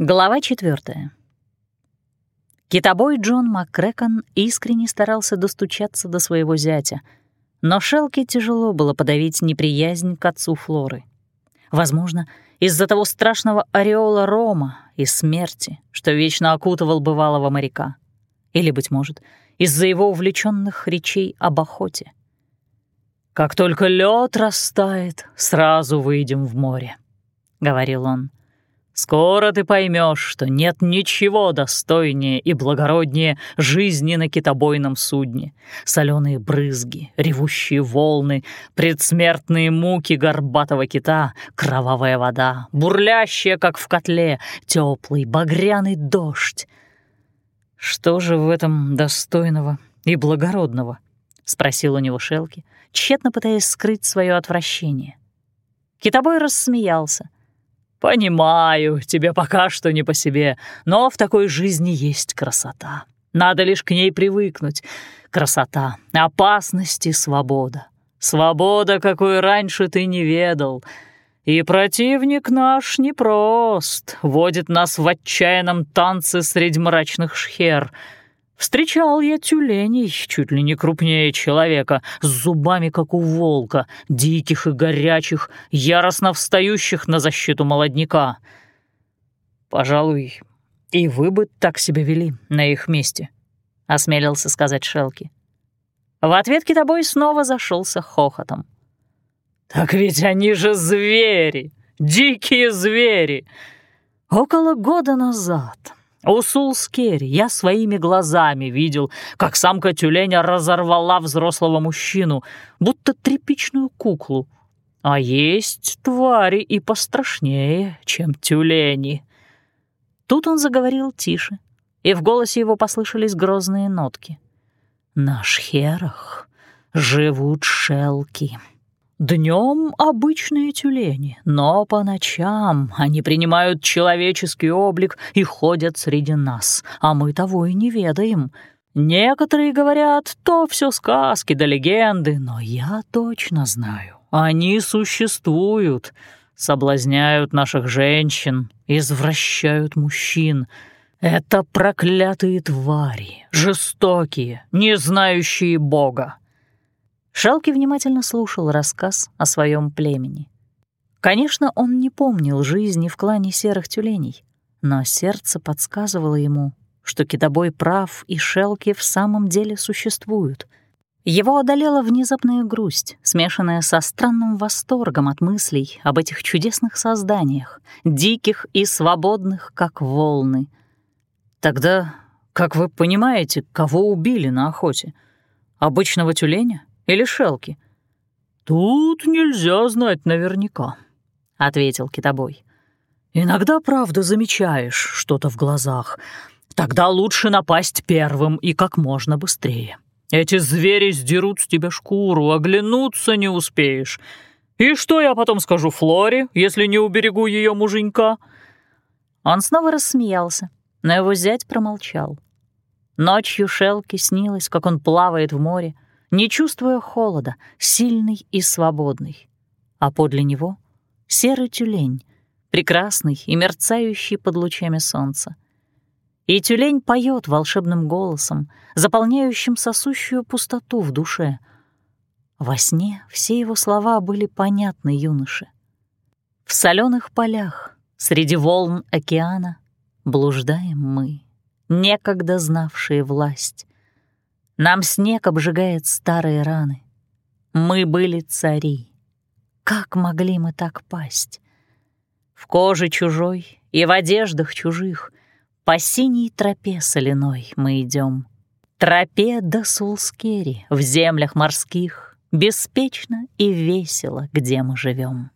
Глава четвертая. Китобой Джон МакКрэкон искренне старался достучаться до своего зятя, но Шелке тяжело было подавить неприязнь к отцу Флоры. Возможно, из-за того страшного ореола Рома и смерти, что вечно окутывал бывалого моряка. Или, быть может, из-за его увлеченных речей об охоте. «Как только лед растает, сразу выйдем в море», — говорил он. Скоро ты поймешь, что нет ничего достойнее и благороднее жизни на китобойном судне. Соленые брызги, ревущие волны, предсмертные муки горбатого кита, кровавая вода, бурлящая, как в котле, теплый багряный дождь. «Что же в этом достойного и благородного?» — спросил у него Шелки, тщетно пытаясь скрыть свое отвращение. Китобой рассмеялся — «Понимаю, тебе пока что не по себе, но в такой жизни есть красота. Надо лишь к ней привыкнуть. Красота, опасность и свобода. Свобода, какой раньше ты не ведал. И противник наш непрост, водит нас в отчаянном танце среди мрачных шхер — Встречал я тюленей, чуть ли не крупнее человека, с зубами, как у волка, диких и горячих, яростно встающих на защиту молодняка. Пожалуй, и вы бы так себя вели на их месте, — осмелился сказать Шелки. В ответ китобой снова зашелся хохотом. «Так ведь они же звери, дикие звери! Около года назад у Сулскери я своими глазами видел, как самка тюленя разорвала взрослого мужчину, будто тряпичную куклу. А есть твари и пострашнее, чем тюлени. Тут он заговорил тише, и в голосе его послышались грозные нотки. «На шхерах живут шелки». Днем обычные тюлени, но по ночам они принимают человеческий облик и ходят среди нас, а мы того и не ведаем. Некоторые говорят, то все сказки да легенды, но я точно знаю, они существуют, соблазняют наших женщин, извращают мужчин. Это проклятые твари, жестокие, не знающие Бога. Шалки внимательно слушал рассказ о своем племени. Конечно, он не помнил жизни в клане серых тюленей, но сердце подсказывало ему, что китобой прав и шелки в самом деле существуют. Его одолела внезапная грусть, смешанная со странным восторгом от мыслей об этих чудесных созданиях, диких и свободных, как волны. Тогда, как вы понимаете, кого убили на охоте? Обычного тюленя или шелки?» «Тут нельзя знать наверняка», — ответил китобой. «Иногда, правда, замечаешь что-то в глазах. Тогда лучше напасть первым и как можно быстрее. Эти звери сдерут с тебя шкуру, оглянуться не успеешь. И что я потом скажу Флоре, если не уберегу ее муженька?» Он снова рассмеялся, но его зять промолчал. Ночью Шелки снилось, как он плавает в море, не чувствуя холода, сильный и свободный. А подле него — серый тюлень, прекрасный и мерцающий под лучами солнца. И тюлень поет волшебным голосом, заполняющим сосущую пустоту в душе. Во сне все его слова были понятны юноше. В соленых полях, среди волн океана, блуждаем мы, некогда знавшие власть. Нам снег обжигает старые раны. Мы были цари. Как могли мы так пасть? В коже чужой и в одеждах чужих По синей тропе соляной мы идем. Тропе до Сулскери в землях морских Беспечно и весело, где мы живем.